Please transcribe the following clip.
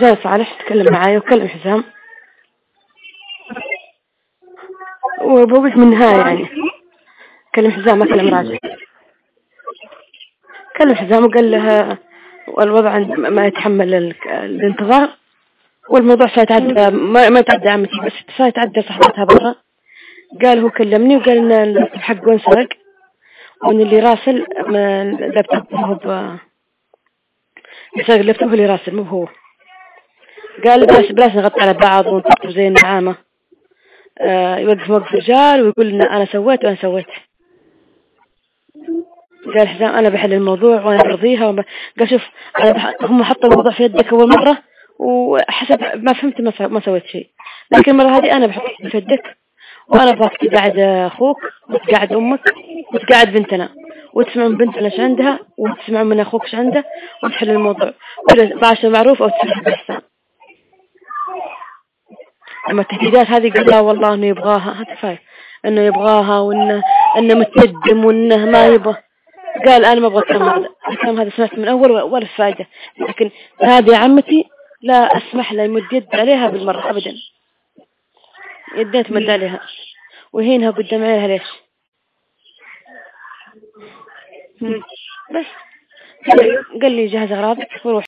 جاء صالح تكلم معاي وكلم حسام وبوقف من النهاية يعني. كلم حسام ما كلم راجع كلم حسام وقال له الوضع ما يتحمل الانتظار والموضوع سيتعدى ما, ما يتعدى عمتي بس سيتعدى صاحبتها برا. قال هو كلمني وقال إن اللابتوب حقه انسرق وإن اللي راسل اللابتوب هو ب اللي راسل مو هو. قال بلاش بلاش نغطي على بعض ونطبطب زي النعامة آه يوقف موقف رجال ويقول ان أنا سويت وأنا سويت. قال حسام أنا بحل الموضوع وأنا برضيها وب... قال شوف أنا هم حطوا الموضوع في يدك أول مرة وحسب ما فهمت ما, ما سويت شيء. لكن المرة هذه أنا بحط في يدك وأنا ابغاك تقعد أخوك وتقعد أمك وتقعد بنتنا. وتسمع من بنتنا إيش عندها وتسمع من أخوك إيش عنده وتحل الموضوع. بعشر معروف أو تسمع باحسان أما التهديدات هذه قال لا والله إنه يبغاها. كفاية. إنه يبغاها وانه إنه متقدم وإنه ما يبغى. قال أنا ما أبغى الكلام هذا الكلام هذا سمعت من أول ولا فايده لكن هذه عمتي لا أسمح له يمد يد عليها بالمرة ابدا. يدين تمد عليها. وهينها قدام عيالها ليش؟ بس. قال لي جهز أغراضك وروح.